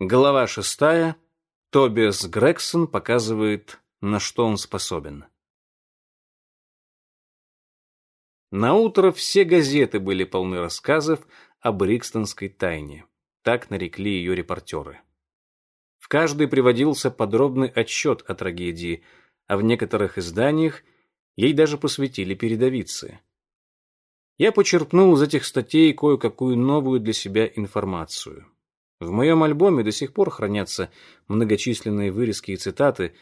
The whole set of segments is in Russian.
Глава шестая. Тобиас Грегсон показывает, на что он способен. На утро все газеты были полны рассказов о Брикстонской тайне. Так нарекли ее репортеры. В каждой приводился подробный отчет о трагедии, а в некоторых изданиях ей даже посвятили передовицы. Я почерпнул из этих статей кое-какую новую для себя информацию. В моем альбоме до сих пор хранятся многочисленные вырезки и цитаты,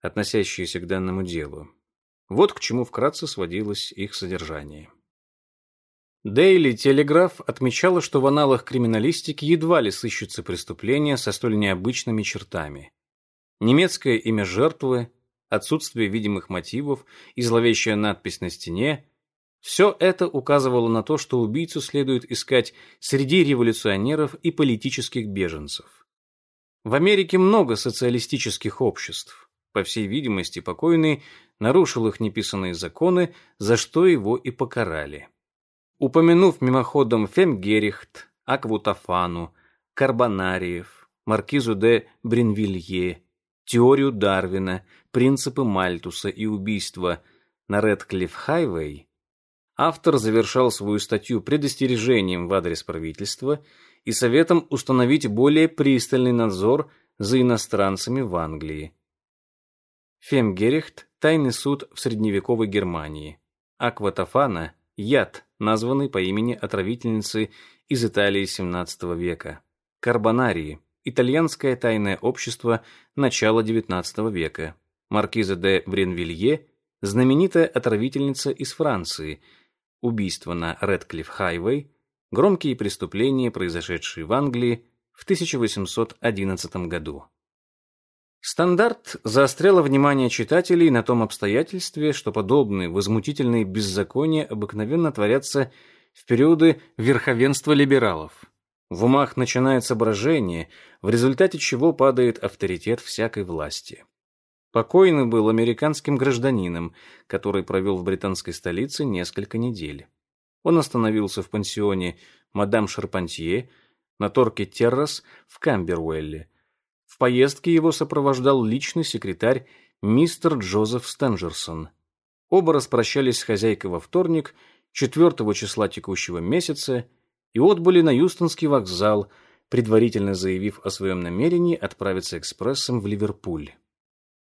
относящиеся к данному делу. Вот к чему вкратце сводилось их содержание. Дейли Телеграф отмечала, что в аналах криминалистики едва ли сыщутся преступления со столь необычными чертами. Немецкое имя жертвы, отсутствие видимых мотивов и зловещая надпись на стене все это указывало на то, что убийцу следует искать среди революционеров и политических беженцев. В Америке много социалистических обществ. По всей видимости, покойный нарушил их неписанные законы, за что его и покарали. Упомянув мимоходом Фемгерихт, Аквутафану, Карбонариев, Маркизу де Бринвилье, теорию Дарвина, принципы Мальтуса и убийство на Редклифф-Хайвей, автор завершал свою статью предостережением в адрес правительства и советом установить более пристальный надзор за иностранцами в Англии. Фемгерихт – тайный суд в средневековой Германии. Акватофана – яд, названный по имени отравительницы из Италии XVII века. Карбонарии – итальянское тайное общество начала XIX века. Маркиза де Бренвилье – знаменитая отравительница из Франции – убийство на Редклифф-Хайвей, громкие преступления, произошедшие в Англии в 1811 году. Стандарт заостряла внимание читателей на том обстоятельстве, что подобные возмутительные беззакония обыкновенно творятся в периоды верховенства либералов. В умах начинается брожение, в результате чего падает авторитет всякой власти. Покойный был американским гражданином, который провел в британской столице несколько недель. Он остановился в пансионе «Мадам Шарпантье» на торке Террас в Камбервелле. В поездке его сопровождал личный секретарь мистер Джозеф Стенджерсон. Оба распрощались с хозяйкой во вторник, 4 числа текущего месяца, и отбыли на Юстонский вокзал, предварительно заявив о своем намерении отправиться экспрессом в Ливерпуль.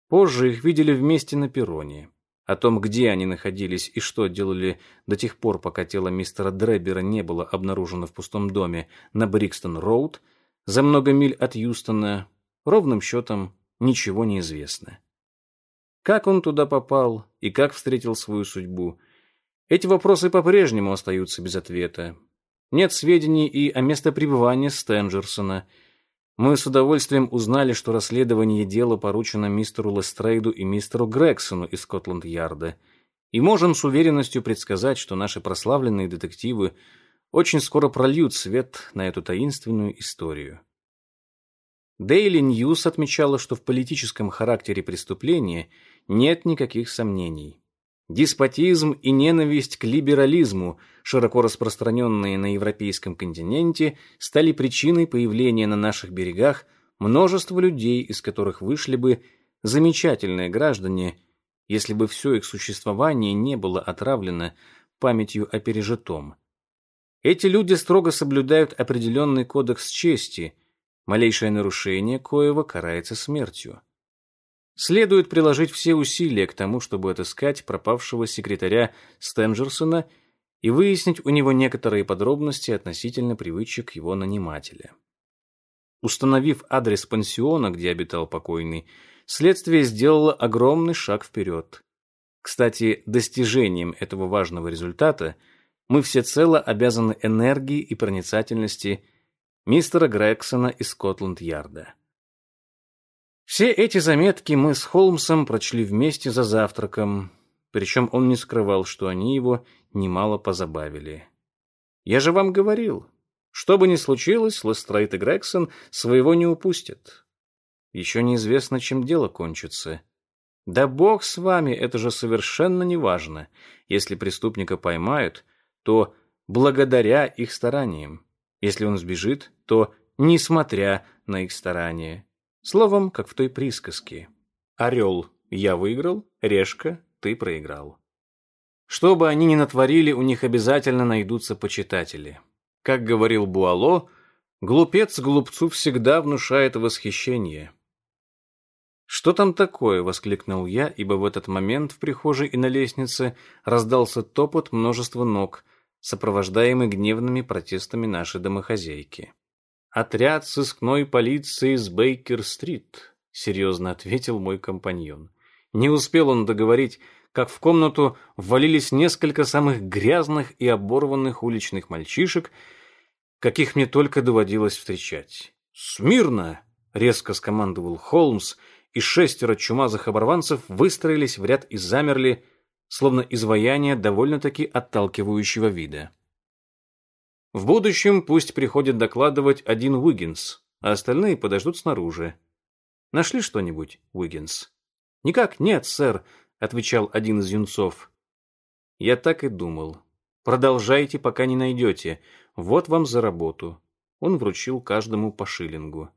Позже их видели вместе на перроне. О том, где они находились и что делали до тех пор, пока тело мистера Дребера не было обнаружено в пустом доме на Брикстон-Роуд, за много миль от Юстона, ровным счетом ничего не известно. Как он туда попал и как встретил свою судьбу, эти вопросы по-прежнему остаются без ответа. Нет сведений и о местопребывании Стенджерсона – мы с удовольствием узнали, что расследование дела поручено мистеру Лестрейду и мистеру Грексону из Скотланд-Ярда, и можем с уверенностью предсказать, что наши прославленные детективы очень скоро прольют свет на эту таинственную историю. Daily News отмечала, что в политическом характере преступления нет никаких сомнений. Деспотизм и ненависть к либерализму, широко распространенные на европейском континенте, стали причиной появления на наших берегах множества людей, из которых вышли бы замечательные граждане, если бы все их существование не было отравлено памятью о пережитом. Эти люди строго соблюдают определенный кодекс чести, малейшее нарушение коего карается смертью. Следует приложить все усилия к тому, чтобы отыскать пропавшего секретаря Стенджерсона и выяснить у него некоторые подробности относительно привычек его нанимателя. Установив адрес пансиона, где обитал покойный, следствие сделало огромный шаг вперед. Кстати, достижением этого важного результата мы всецело обязаны энергии и проницательности мистера Грексона из Скотланд-Ярда. Все эти заметки мы с Холмсом прочли вместе за завтраком, причем он не скрывал, что они его немало позабавили. «Я же вам говорил, что бы ни случилось, Лестрейд и Грегсон своего не упустят. Еще неизвестно, чем дело кончится. Да бог с вами, это же совершенно неважно. Если преступника поймают, то благодаря их стараниям. Если он сбежит, то несмотря на их старания. Словом, как в той присказке. Орел – я выиграл, решка – ты проиграл. Что бы они ни натворили, у них обязательно найдутся почитатели. Как говорил Буало, глупец глупцу всегда внушает восхищение. «Что там такое?» — воскликнул я, ибо в этот момент в прихожей и на лестнице раздался топот множества ног, сопровождаемый гневными протестами нашей домохозяйки. «Отряд сыскной полиции с Бейкер-стрит», — серьезно ответил мой компаньон. Не успел он договорить, как в комнату ввалились несколько самых грязных и оборванных уличных мальчишек, каких мне только доводилось встречать. «Смирно!» — резко скомандовал Холмс, и шестеро чумазых оборванцев выстроились в ряд и замерли, словно изваяние довольно-таки отталкивающего вида. В будущем пусть приходит докладывать один Уиггинс, а остальные подождут снаружи. Нашли что-нибудь, Уиггинс? Никак нет, сэр, отвечал один из юнцов. Я так и думал. Продолжайте, пока не найдете. Вот вам за работу. Он вручил каждому по шиллингу.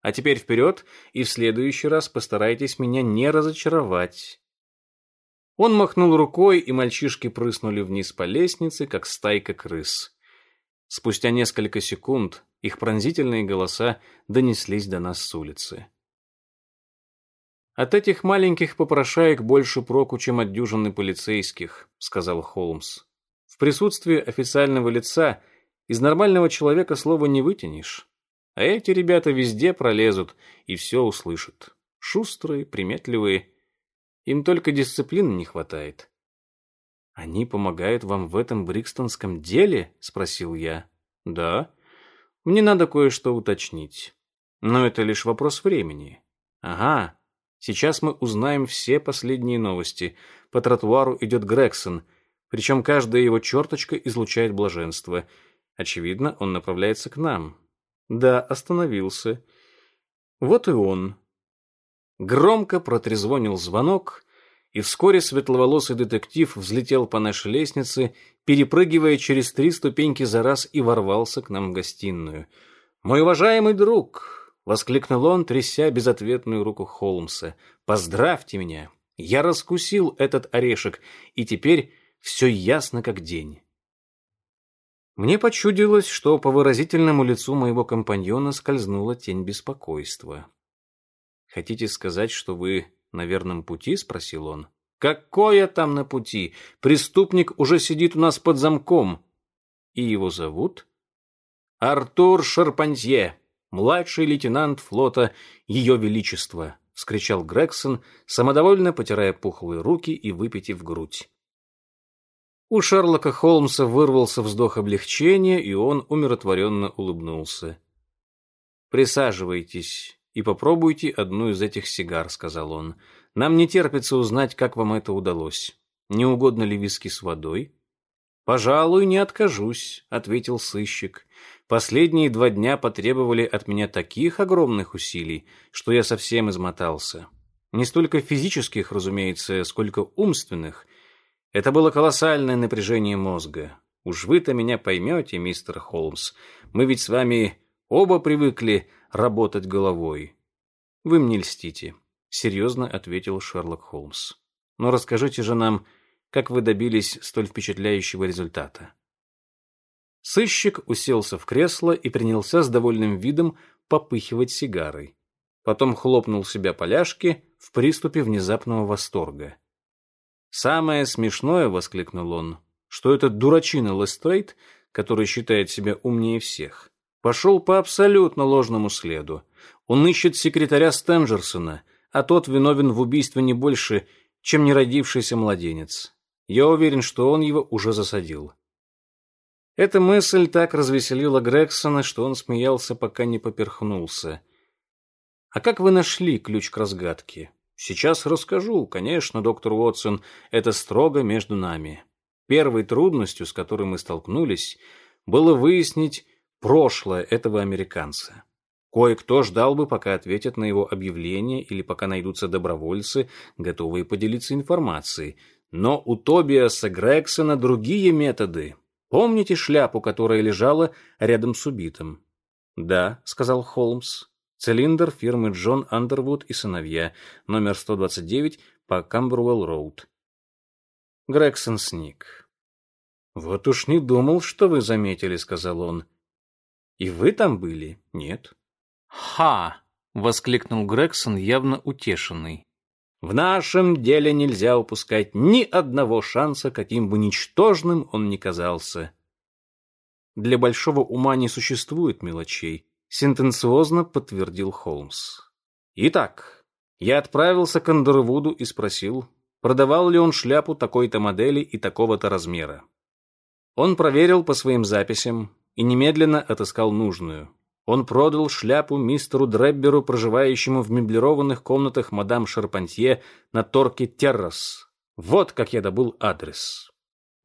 А теперь вперед, и в следующий раз постарайтесь меня не разочаровать. Он махнул рукой, и мальчишки прыснули вниз по лестнице, как стайка крыс. Спустя несколько секунд их пронзительные голоса донеслись до нас с улицы. «От этих маленьких попрошаек больше проку, чем от дюжины полицейских», — сказал Холмс. «В присутствии официального лица из нормального человека слова не вытянешь. А эти ребята везде пролезут и все услышат. Шустрые, приметливые. Им только дисциплины не хватает. «Они помогают вам в этом брикстонском деле?» — спросил я. «Да. Мне надо кое-что уточнить. Но это лишь вопрос времени. Ага. Сейчас мы узнаем все последние новости. По тротуару идет Грегсон, причем каждая его черточка излучает блаженство. Очевидно, он направляется к нам. Да, остановился. Вот и он. Громко протрезвонил звонок, и вскоре светловолосый детектив взлетел по нашей лестнице, перепрыгивая через три ступеньки за раз и ворвался к нам в гостиную. «Мой уважаемый друг!» — воскликнул он, тряся безответную руку Холмса. «Поздравьте меня! Я раскусил этот орешек, и теперь все ясно как день». Мне почудилось, что по выразительному лицу моего компаньона скользнула тень беспокойства. «Хотите сказать, что вы на верном пути?» — спросил он. «Какое там на пути? Преступник уже сидит у нас под замком. И его зовут?» «Артур Шарпантье, младший лейтенант флота Ее Величества», — вскричал Грегсон, самодовольно потирая пухлые руки и выпитив грудь. У Шерлока Холмса вырвался вздох облегчения, и он умиротворенно улыбнулся. «Присаживайтесь и попробуйте одну из этих сигар», — сказал он. «Нам не терпится узнать, как вам это удалось. Не угодно ли виски с водой?» «Пожалуй, не откажусь», — ответил сыщик. «Последние два дня потребовали от меня таких огромных усилий, что я совсем измотался. Не столько физических, разумеется, сколько умственных — это было колоссальное напряжение мозга. Уж вы-то меня поймете, мистер Холмс. Мы ведь с вами оба привыкли работать головой. Вы мне льстите, серьезно ответил Шерлок Холмс. Но расскажите же нам, как вы добились столь впечатляющего результата. Сыщик уселся в кресло и принялся с довольным видом попыхивать сигарой. Потом хлопнул себя поляшки в приступе внезапного восторга. «Самое смешное», — воскликнул он, — «что этот дурачина Лестрейд, который считает себя умнее всех, пошел по абсолютно ложному следу. Он ищет секретаря Стенджерсона, а тот виновен в убийстве не больше, чем неродившийся младенец. Я уверен, что он его уже засадил». Эта мысль так развеселила Грегсона, что он смеялся, пока не поперхнулся. «А как вы нашли ключ к разгадке?» Сейчас расскажу. Конечно, доктор Уотсон, это строго между нами. Первой трудностью, с которой мы столкнулись, было выяснить прошлое этого американца. Кое-кто ждал бы, пока ответят на его объявление или пока найдутся добровольцы, готовые поделиться информацией. Но у Тобиаса Грексона другие методы. Помните шляпу, которая лежала рядом с убитым? Да, сказал Холмс. Цилиндр фирмы Джон Андервуд и сыновья, номер 129 по Камбруэлл-роуд. Грегсон сник. Вот уж не думал, что вы заметили, сказал он. И вы там были? Нет. Ха! воскликнул Грегсон, явно утешенный. В нашем деле нельзя упускать ни одного шанса, каким бы ничтожным он ни казался. Для большого ума не существует мелочей, сентенциозно подтвердил Холмс. Итак, я отправился к Андервуду и спросил, продавал ли он шляпу такой-то модели и такого-то размера. Он проверил по своим записям и немедленно отыскал нужную. Он продал шляпу мистеру Дребберу, проживающему в меблированных комнатах мадам Шарпантье на торке Террас. Вот как я добыл адрес.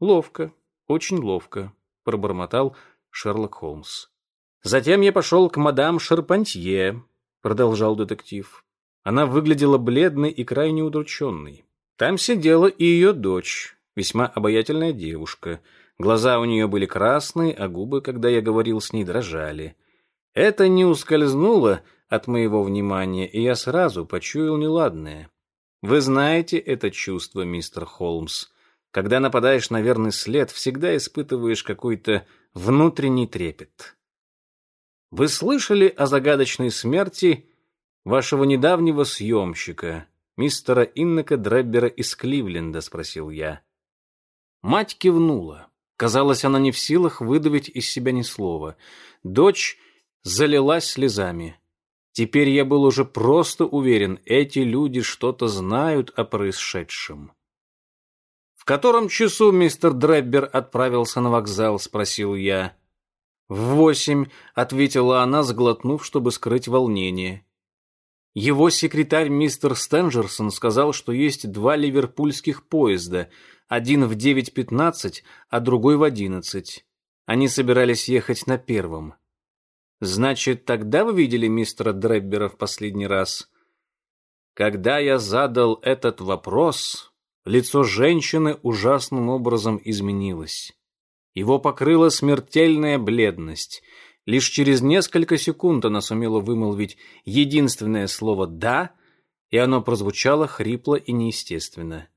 Ловко, очень ловко, пробормотал Шерлок Холмс. Затем я пошел к мадам Шарпантье, продолжал детектив. Она выглядела бледной и крайне удрученной. Там сидела и ее дочь, весьма обаятельная девушка. Глаза у нее были красные, а губы, когда я говорил с ней, дрожали. Это не ускользнуло от моего внимания, и я сразу почуял неладное. Вы знаете это чувство, мистер Холмс. Когда нападаешь на верный след, всегда испытываешь какой-то внутренний трепет. Вы слышали о загадочной смерти вашего недавнего съемщика, мистера Иннека Дреббера из Кливленда, спросил я. Мать кивнула. Казалось, она не в силах выдавить из себя ни слова. Дочь залилась слезами. Теперь я был уже просто уверен, эти люди что-то знают о происшедшем. «В котором часу мистер Дреббер отправился на вокзал?» — спросил я. «В восемь», — ответила она, сглотнув, чтобы скрыть волнение. Его секретарь мистер Стенджерсон сказал, что есть два ливерпульских поезда, один в девять пятнадцать, а другой в одиннадцать. Они собирались ехать на первом. Значит, тогда вы видели мистера Дреббера в последний раз? Когда я задал этот вопрос, лицо женщины ужасным образом изменилось. Его покрыла смертельная бледность. Лишь через несколько секунд она сумела вымолвить единственное слово «да», и оно прозвучало хрипло и неестественно.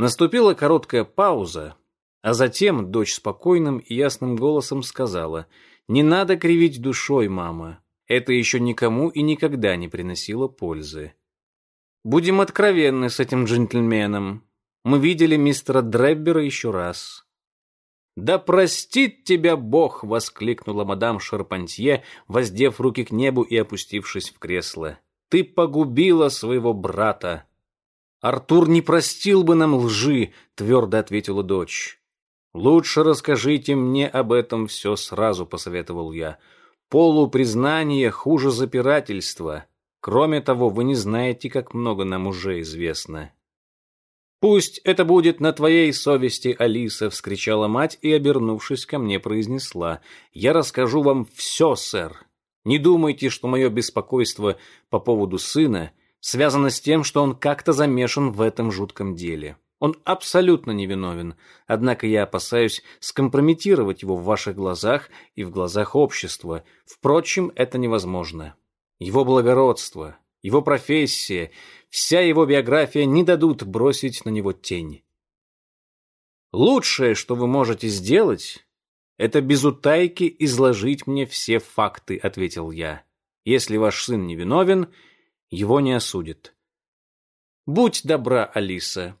Наступила короткая пауза, а затем дочь спокойным и ясным голосом сказала — не надо кривить душой, мама. Это еще никому и никогда не приносило пользы. Будем откровенны с этим джентльменом. Мы видели мистера Дреббера еще раз. «Да простит тебя Бог!» — воскликнула мадам Шарпантье, воздев руки к небу и опустившись в кресло. «Ты погубила своего брата!» «Артур не простил бы нам лжи!» — твердо ответила дочь. «Лучше расскажите мне об этом все сразу», — посоветовал я. «Полупризнание хуже запирательства. Кроме того, вы не знаете, как много нам уже известно». «Пусть это будет на твоей совести, Алиса!» — вскричала мать и, обернувшись ко мне, произнесла. «Я расскажу вам все, сэр. Не думайте, что мое беспокойство по поводу сына связано с тем, что он как-то замешан в этом жутком деле. Он абсолютно невиновен, однако я опасаюсь скомпрометировать его в ваших глазах и в глазах общества. Впрочем, это невозможно. Его благородство, его профессия, вся его биография не дадут бросить на него тень. Лучшее, что вы можете сделать, это без утайки изложить мне все факты, ответил я. Если ваш сын невиновен, его не осудят. Будь добра, Алиса,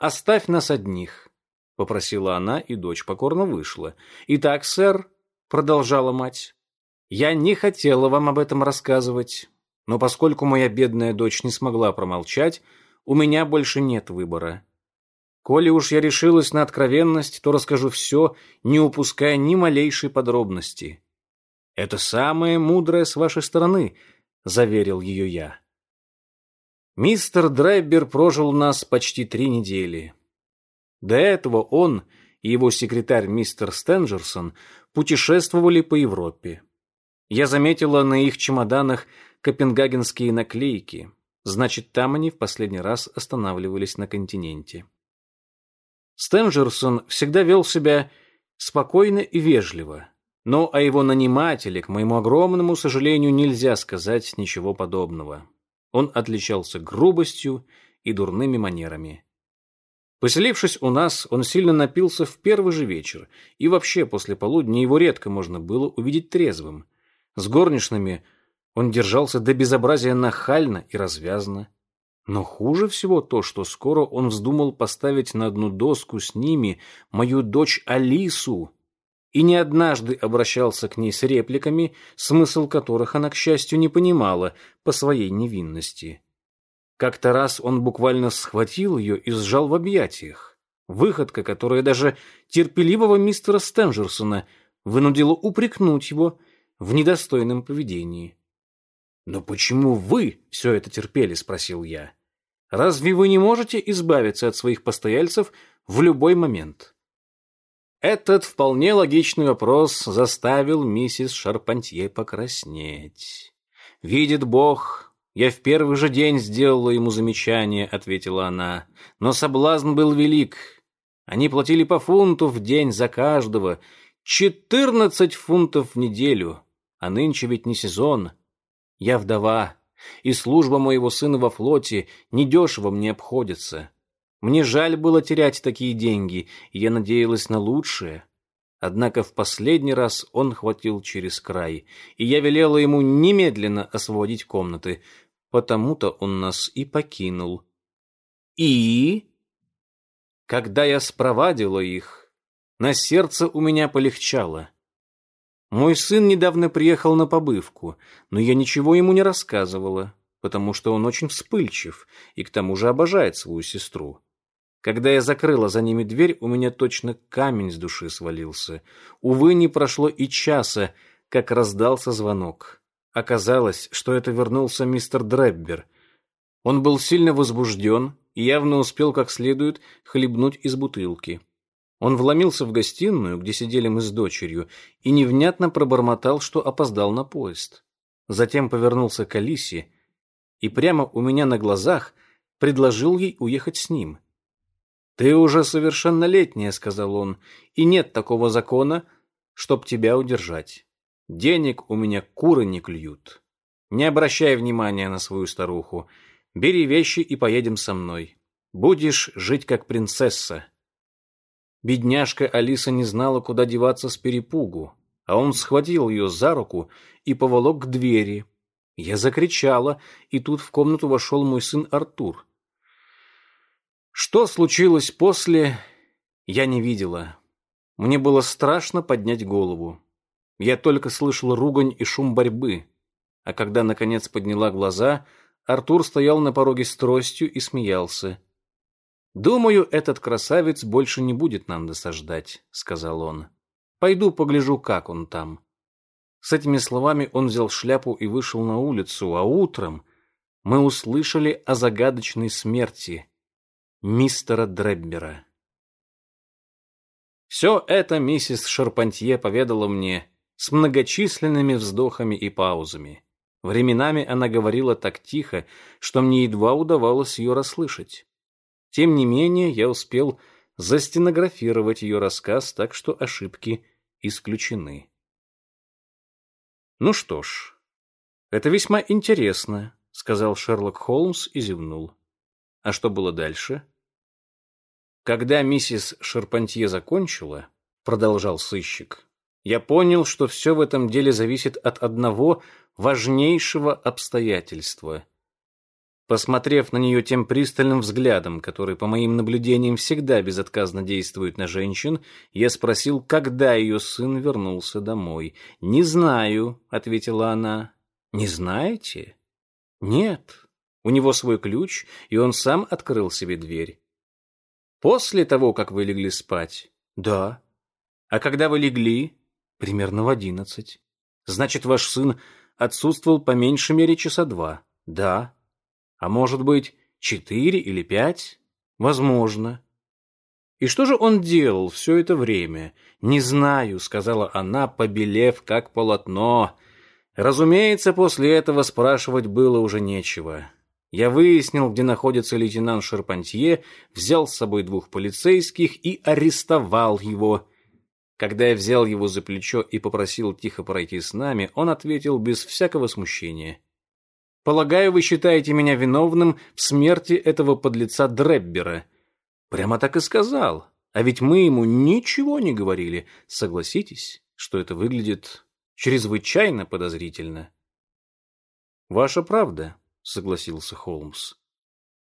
«Оставь нас одних», — попросила она, и дочь покорно вышла. «Итак, сэр», — продолжала мать, — «я не хотела вам об этом рассказывать, но поскольку моя бедная дочь не смогла промолчать, у меня больше нет выбора. Коли уж я решилась на откровенность, то расскажу все, не упуская ни малейшей подробности». «Это самое мудрое с вашей стороны», — заверил ее я. Мистер Драйбер прожил у нас почти три недели. До этого он и его секретарь мистер Стенджерсон путешествовали по Европе. Я заметила на их чемоданах копенгагенские наклейки. Значит, там они в последний раз останавливались на континенте. Стенджерсон всегда вел себя спокойно и вежливо, Но о его нанимателе, к моему огромному сожалению, нельзя сказать ничего подобного. Он отличался грубостью и дурными манерами. Поселившись у нас, он сильно напился в первый же вечер, и вообще после полудня его редко можно было увидеть трезвым. С горничными он держался до безобразия нахально и развязно. Но хуже всего то, что скоро он вздумал поставить на одну доску с ними мою дочь Алису, и не однажды обращался к ней с репликами, смысл которых она, к счастью, не понимала по своей невинности. Как-то раз он буквально схватил ее и сжал в объятиях. Выходка, которая даже терпеливого мистера Стенджерсона вынудила упрекнуть его в недостойном поведении. «Но почему вы все это терпели?» — спросил я. «Разве вы не можете избавиться от своих постояльцев в любой момент?» Этот вполне логичный вопрос заставил миссис Шарпантье покраснеть. Видит Бог, «Я в первый же день сделала ему замечание», — ответила она. «Но соблазн был велик. Они платили по фунту в день за каждого. Четырнадцать фунтов в неделю. А нынче ведь не сезон. Я вдова, и служба моего сына во флоте недешево мне обходится. Мне жаль было терять такие деньги, и я надеялась на лучшее». Однако в последний раз он хватил через край, и я велела ему немедленно освободить комнаты, потому-то он нас и покинул. И... Когда я спровадила их, на сердце у меня полегчало. Мой сын недавно приехал на побывку, но я ничего ему не рассказывала, потому что он очень вспыльчив и к тому же обожает свою сестру. Когда я закрыла за ними дверь, у меня точно камень с души свалился. Увы, не прошло и часа, как раздался звонок. Оказалось, что это вернулся мистер Дреббер. Он был сильно возбужден и явно успел как следует хлебнуть из бутылки. Он вломился в гостиную, где сидели мы с дочерью, и невнятно пробормотал, что опоздал на поезд. Затем повернулся к Алисе и прямо у меня на глазах предложил ей уехать с ним — «Ты уже совершеннолетняя», — сказал он, — «и нет такого закона, чтоб тебя удержать. Денег у меня куры не клюют. Не обращай внимания на свою старуху. Бери вещи и поедем со мной. Будешь жить как принцесса». Бедняжка Алиса не знала, куда деваться с перепугу, а он схватил ее за руку и поволок к двери. Я закричала, и тут в комнату вошел мой сын Артур — что случилось после, я не видела. Мне было страшно поднять голову. Я только слышал ругань и шум борьбы. А когда, наконец, подняла глаза, Артур стоял на пороге с тростью и смеялся. «Думаю, этот красавец больше не будет нам досаждать», — сказал он. «Пойду погляжу, как он там». С этими словами он взял шляпу и вышел на улицу, а утром мы услышали о загадочной смерти, мистера Дреббера. Все это миссис Шарпантье поведала мне с многочисленными вздохами и паузами. Временами она говорила так тихо, что мне едва удавалось ее расслышать. Тем не менее, я успел застенографировать ее рассказ, так что ошибки исключены. «Ну что ж, это весьма интересно», — сказал Шерлок Холмс и зевнул. «А что было дальше?» Когда миссис Шарпантье закончила, продолжал сыщик, я понял, что все в этом деле зависит от одного важнейшего обстоятельства. Посмотрев на нее тем пристальным взглядом, который, по моим наблюдениям, всегда безотказно действует на женщин, я спросил, когда ее сын вернулся домой. «Не знаю», — ответила она. «Не знаете?» «Нет. У него свой ключ, и он сам открыл себе дверь. После того, как вы легли спать? Да. А когда вы легли? Примерно в одиннадцать. Значит, ваш сын отсутствовал по меньшей мере часа два. Да. А может быть, четыре или пять? Возможно. И что же он делал все это время? Не знаю, сказала она, побелев как полотно. Разумеется, после этого спрашивать было уже нечего. Я выяснил, где находится лейтенант Шарпантье, взял с собой двух полицейских и арестовал его. Когда я взял его за плечо и попросил тихо пройти с нами, он ответил без всякого смущения. «Полагаю, вы считаете меня виновным в смерти этого подлеца Дреббера». Прямо так и сказал. А ведь мы ему ничего не говорили. Согласитесь, что это выглядит чрезвычайно подозрительно. «Ваша правда», — согласился Холмс.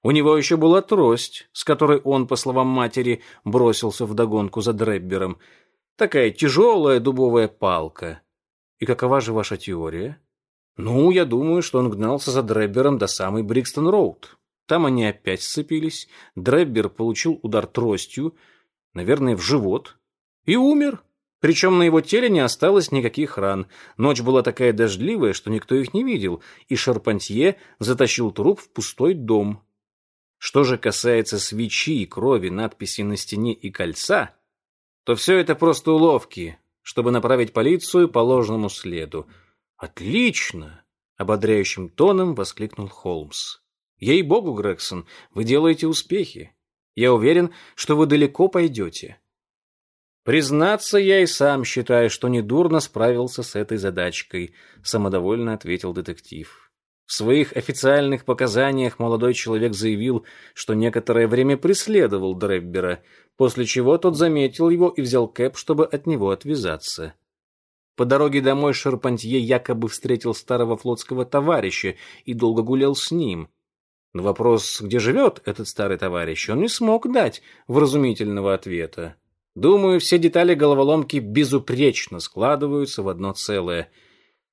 У него еще была трость, с которой он, по словам матери, бросился в догонку за Дреббером — Такая тяжелая дубовая палка. И какова же ваша теория? Ну, я думаю, что он гнался за Дреббером до самой Брикстон-Роуд. Там они опять сцепились. Дреббер получил удар тростью, наверное, в живот, и умер. Причем на его теле не осталось никаких ран. Ночь была такая дождливая, что никто их не видел, и Шарпантье затащил труп в пустой дом. Что же касается свечи, крови, надписи на стене и кольца, то все это просто уловки, чтобы направить полицию по ложному следу. «Отлично!» — ободряющим тоном воскликнул Холмс. «Ей-богу, Грегсон, вы делаете успехи. Я уверен, что вы далеко пойдете». «Признаться, я и сам считаю, что недурно справился с этой задачкой», — самодовольно ответил детектив. В своих официальных показаниях молодой человек заявил, что некоторое время преследовал Дреббера, после чего тот заметил его и взял кэп, чтобы от него отвязаться. По дороге домой Шарпантье якобы встретил старого флотского товарища и долго гулял с ним. На вопрос, где живет этот старый товарищ, он не смог дать вразумительного ответа. Думаю, все детали головоломки безупречно складываются в одно целое.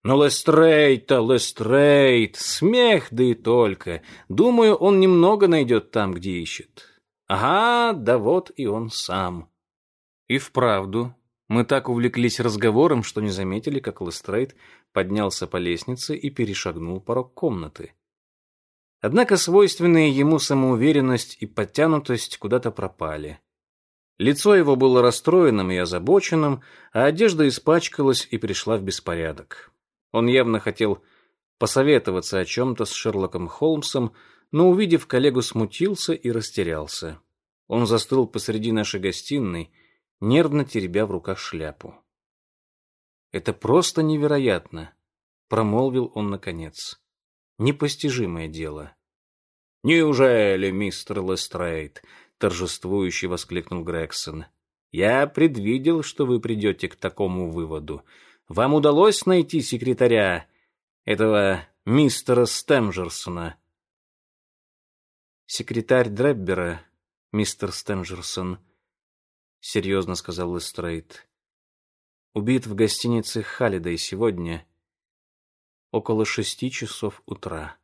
Но Лестрейд-то, Лестрейд, смех, да и только. Думаю, он немного найдет там, где ищет. Ага, да вот и он сам. И вправду, мы так увлеклись разговором, что не заметили, как Лестрейд поднялся по лестнице и перешагнул порог комнаты. Однако свойственные ему самоуверенность и подтянутость куда-то пропали. Лицо его было расстроенным и озабоченным, а одежда испачкалась и пришла в беспорядок. Он явно хотел посоветоваться о чем-то с Шерлоком Холмсом, но, увидев коллегу, смутился и растерялся. Он застыл посреди нашей гостиной, нервно теребя в руках шляпу. «Это просто невероятно», — промолвил он наконец. «Непостижимое дело». «Неужели, мистер Лестрейд?» — торжествующе воскликнул Грегсон. «Я предвидел, что вы придете к такому выводу. Вам удалось найти секретаря этого мистера Стэмжерсона?» секретарь Дреббера, мистер Стенджерсон, серьезно сказал Лестрейд, убит в гостинице Халлидей сегодня около шести часов утра.